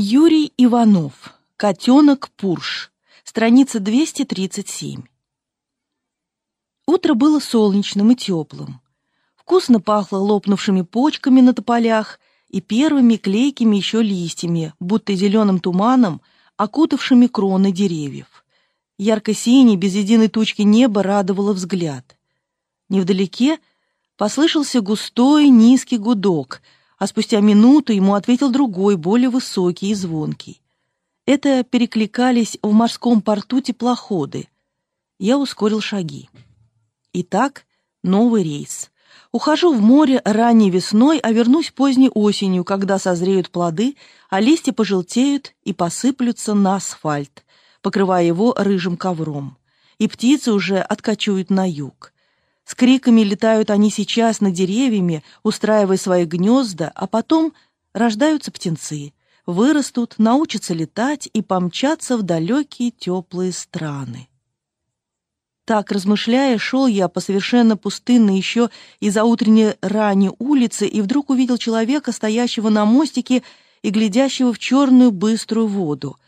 Юрий Иванов. Котенок Пурш. Страница 237. Утро было солнечным и теплым. Вкусно пахло лопнувшими почками на тополях и первыми клейкими еще листьями, будто зеленым туманом, окутавшими кроны деревьев. Ярко-синее, без единой тучки неба радовало взгляд. Невдалеке послышался густой низкий гудок — а спустя минуту ему ответил другой, более высокий и звонкий. Это перекликались в морском порту теплоходы. Я ускорил шаги. Итак, новый рейс. Ухожу в море ранней весной, а вернусь поздней осенью, когда созреют плоды, а листья пожелтеют и посыплются на асфальт, покрывая его рыжим ковром. И птицы уже откачуют на юг. С криками летают они сейчас над деревьями, устраивая свои гнезда, а потом рождаются птенцы, вырастут, научатся летать и помчатся в далекие теплые страны. Так, размышляя, шел я по совершенно пустынной еще из-за утренней ранней улицы и вдруг увидел человека, стоящего на мостике и глядящего в черную быструю воду.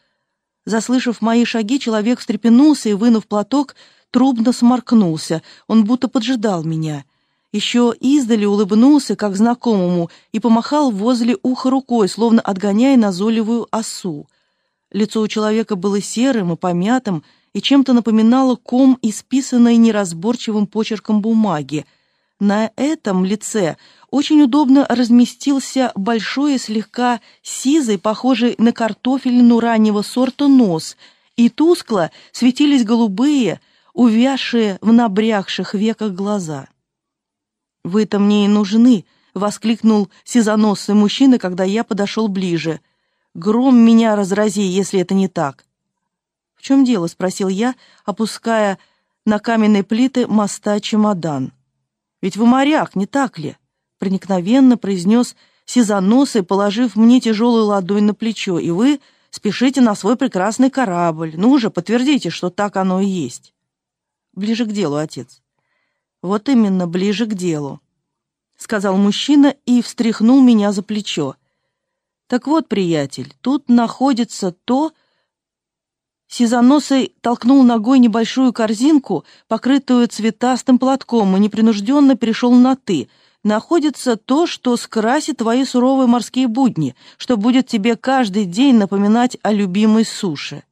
Заслышав мои шаги, человек встрепенулся и, вынув платок, трубно сморкнулся, он будто поджидал меня. Еще издали улыбнулся, как знакомому, и помахал возле уха рукой, словно отгоняя назойливую осу. Лицо у человека было серым и помятым, и чем-то напоминало ком, исписанной неразборчивым почерком бумаги. На этом лице очень удобно разместился большой и слегка сизый, похожий на картофелину раннего сорта нос, и тускло светились голубые, увязшие в набрякших веках глаза. «Вы-то мне и нужны!» — воскликнул сизоносый мужчина, когда я подошел ближе. «Гром меня разрази, если это не так!» «В чем дело?» — спросил я, опуская на каменные плиты моста чемодан. «Ведь вы моряк, не так ли?» — проникновенно произнес сизоносый, положив мне тяжелую ладонь на плечо. «И вы спешите на свой прекрасный корабль. Ну же, подтвердите, что так оно и есть». Ближе к делу, отец. Вот именно, ближе к делу, сказал мужчина и встряхнул меня за плечо. Так вот, приятель, тут находится то... Сизоносый толкнул ногой небольшую корзинку, покрытую цветастым платком, и непринужденно перешел на «ты». Находится то, что скрасит твои суровые морские будни, что будет тебе каждый день напоминать о любимой суше.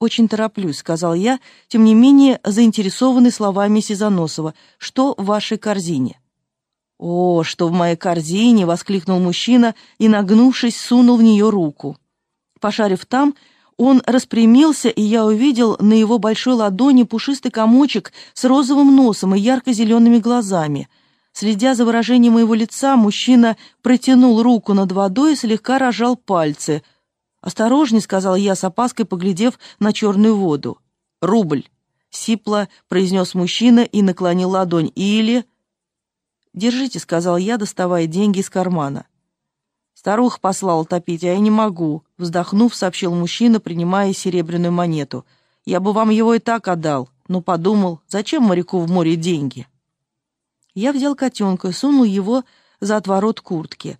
«Очень тороплюсь», — сказал я, тем не менее заинтересованный словами Сизаносова. «Что в вашей корзине?» «О, что в моей корзине!» — воскликнул мужчина и, нагнувшись, сунул в нее руку. Пошарив там, он распрямился, и я увидел на его большой ладони пушистый комочек с розовым носом и ярко-зелеными глазами. Следя за выражением моего лица, мужчина протянул руку над водой и слегка рожал пальцы — «Осторожней», — сказал я с опаской, поглядев на черную воду. «Рубль», — сипло произнес мужчина и наклонил ладонь. «Или...» «Держите», — сказал я, доставая деньги из кармана. «Старуха послала топить, а я не могу», — вздохнув, сообщил мужчина, принимая серебряную монету. «Я бы вам его и так отдал, но подумал, зачем моряку в море деньги?» Я взял котенка и сунул его за отворот куртки —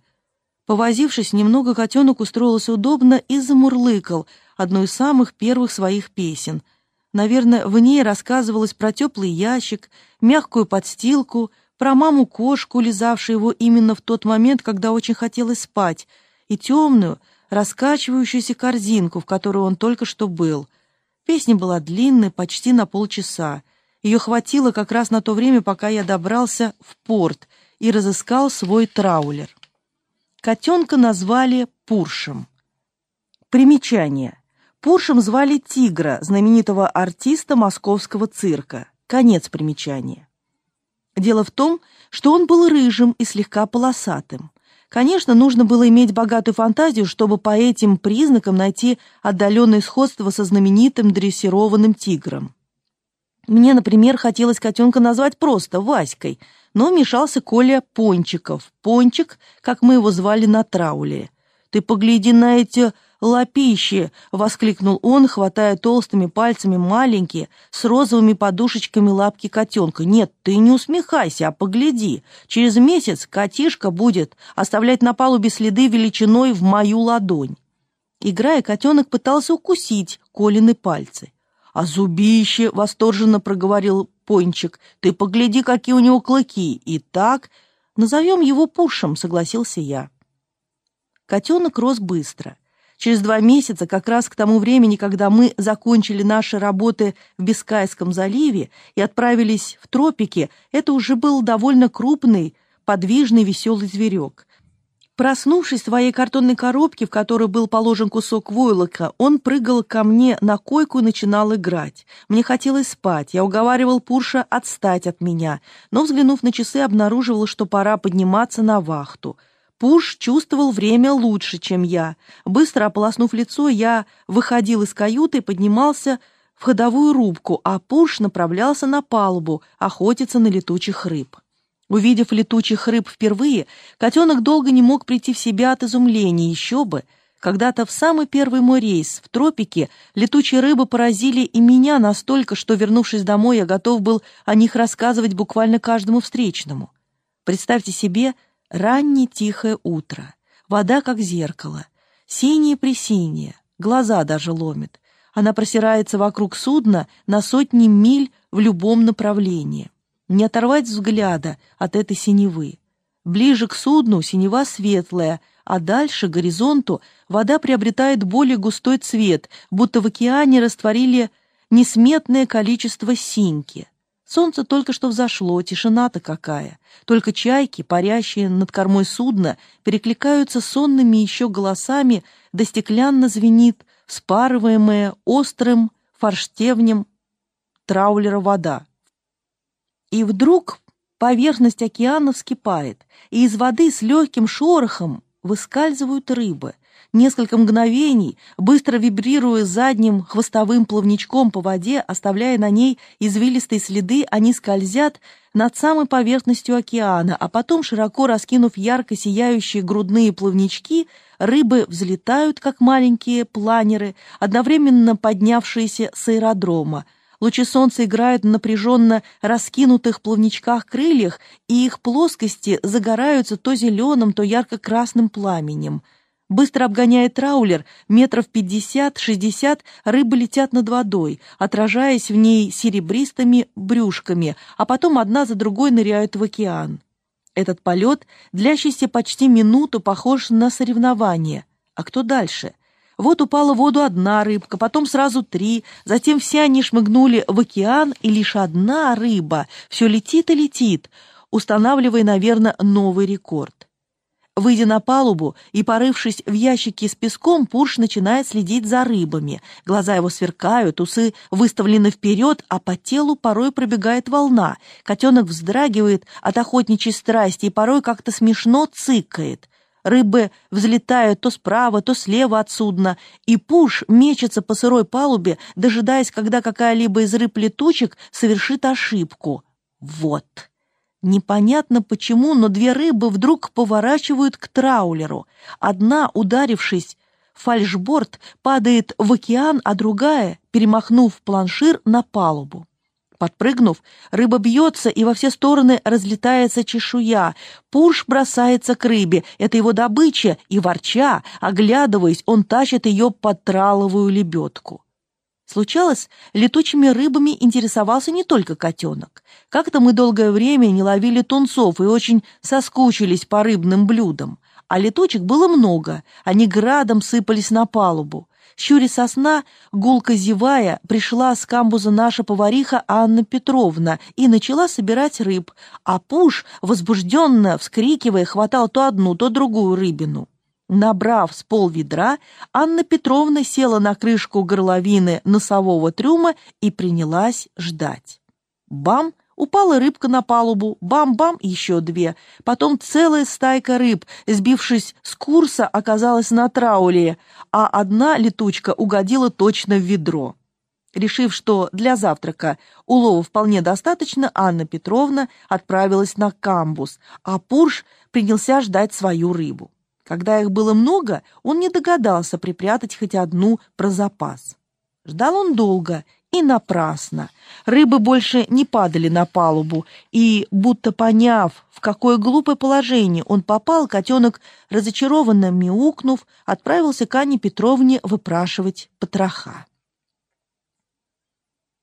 Повозившись немного, котенок устроился удобно и замурлыкал одну из самых первых своих песен. Наверное, в ней рассказывалось про теплый ящик, мягкую подстилку, про маму-кошку, лизавшую его именно в тот момент, когда очень хотелось спать, и темную, раскачивающуюся корзинку, в которой он только что был. Песня была длинной, почти на полчаса. Ее хватило как раз на то время, пока я добрался в порт и разыскал свой траулер. Котенка назвали Пуршем. Примечание. Пуршем звали Тигра, знаменитого артиста московского цирка. Конец примечания. Дело в том, что он был рыжим и слегка полосатым. Конечно, нужно было иметь богатую фантазию, чтобы по этим признакам найти отдаленное сходство со знаменитым дрессированным тигром. Мне, например, хотелось котенка назвать просто Васькой – но мешался Коля Пончиков. Пончик, как мы его звали на трауле. «Ты погляди на эти лапищи!» — воскликнул он, хватая толстыми пальцами маленькие, с розовыми подушечками лапки котенка. «Нет, ты не усмехайся, а погляди. Через месяц котишка будет оставлять на палубе следы величиной в мою ладонь». Играя, котенок пытался укусить Колины пальцы. «А зубище!» — восторженно проговорил Пончик. «Ты погляди, какие у него клыки! И так...» «Назовем его Пушем», — согласился я. Котенок рос быстро. Через два месяца, как раз к тому времени, когда мы закончили наши работы в Бискайском заливе и отправились в тропики, это уже был довольно крупный, подвижный, веселый зверек. Проснувшись в своей картонной коробке, в которой был положен кусок войлока, он прыгал ко мне на койку и начинал играть. Мне хотелось спать. Я уговаривал Пурша отстать от меня, но, взглянув на часы, обнаруживал, что пора подниматься на вахту. Пуш чувствовал время лучше, чем я. Быстро ополоснув лицо, я выходил из каюты и поднимался в ходовую рубку, а Пуш направлялся на палубу охотиться на летучих рыб. Увидев летучих рыб впервые, котенок долго не мог прийти в себя от изумления, еще бы. Когда-то в самый первый мой рейс в тропике летучие рыбы поразили и меня настолько, что, вернувшись домой, я готов был о них рассказывать буквально каждому встречному. Представьте себе раннее тихое утро, вода как зеркало, синее-пресинее, глаза даже ломит. Она просирается вокруг судна на сотни миль в любом направлении не оторвать взгляда от этой синевы. Ближе к судну синева светлая, а дальше, к горизонту, вода приобретает более густой цвет, будто в океане растворили несметное количество синьки. Солнце только что взошло, тишина-то какая. Только чайки, парящие над кормой судна, перекликаются сонными еще голосами, да стеклянно звенит спарываемая острым форштевнем траулера вода. И вдруг поверхность океана вскипает, и из воды с легким шорохом выскальзывают рыбы. Несколько мгновений, быстро вибрируя задним хвостовым плавничком по воде, оставляя на ней извилистые следы, они скользят над самой поверхностью океана, а потом, широко раскинув ярко сияющие грудные плавнички, рыбы взлетают, как маленькие планеры, одновременно поднявшиеся с аэродрома, Лучи солнца играют на напряженно раскинутых плавничках крыльях, и их плоскости загораются то зеленым, то ярко-красным пламенем. Быстро обгоняя траулер, метров пятьдесят-шестьдесят рыбы летят над водой, отражаясь в ней серебристыми брюшками, а потом одна за другой ныряют в океан. Этот полет, длящийся почти минуту, похож на соревнование. А кто дальше? Вот упала в воду одна рыбка, потом сразу три, затем все они шмыгнули в океан, и лишь одна рыба все летит и летит, устанавливая, наверное, новый рекорд. Выйдя на палубу и порывшись в ящике с песком, Пурш начинает следить за рыбами. Глаза его сверкают, усы выставлены вперед, а по телу порой пробегает волна. Котенок вздрагивает от охотничьей страсти и порой как-то смешно цыкает. Рыбы взлетают то справа, то слева от судна, и пуш мечется по сырой палубе, дожидаясь, когда какая-либо из рыб-летучек совершит ошибку. Вот. Непонятно почему, но две рыбы вдруг поворачивают к траулеру. Одна, ударившись фальшборд, падает в океан, а другая, перемахнув планшир, на палубу. Подпрыгнув, рыба бьется, и во все стороны разлетается чешуя. Пуш бросается к рыбе, это его добыча, и, ворча, оглядываясь, он тащит ее под траловую лебедку. Случалось, летучими рыбами интересовался не только котенок. Как-то мы долгое время не ловили тунцов и очень соскучились по рыбным блюдам. А летучек было много, они градом сыпались на палубу. Щури сосна, гулко зевая, пришла с камбуза наша повариха Анна Петровна и начала собирать рыб, а Пуш, возбужденно вскрикивая, хватал то одну, то другую рыбину. Набрав с пол ведра, Анна Петровна села на крышку горловины носового трюма и принялась ждать. Бам! Упала рыбка на палубу, бам-бам, еще две. Потом целая стайка рыб, сбившись с курса, оказалась на трауле, а одна летучка угодила точно в ведро. Решив, что для завтрака улова вполне достаточно, Анна Петровна отправилась на камбус, а Пурш принялся ждать свою рыбу. Когда их было много, он не догадался припрятать хоть одну про запас. Ждал он долго И напрасно. Рыбы больше не падали на палубу, и, будто поняв, в какое глупое положение он попал, котенок, разочарованно мяукнув, отправился к Анне Петровне выпрашивать потроха.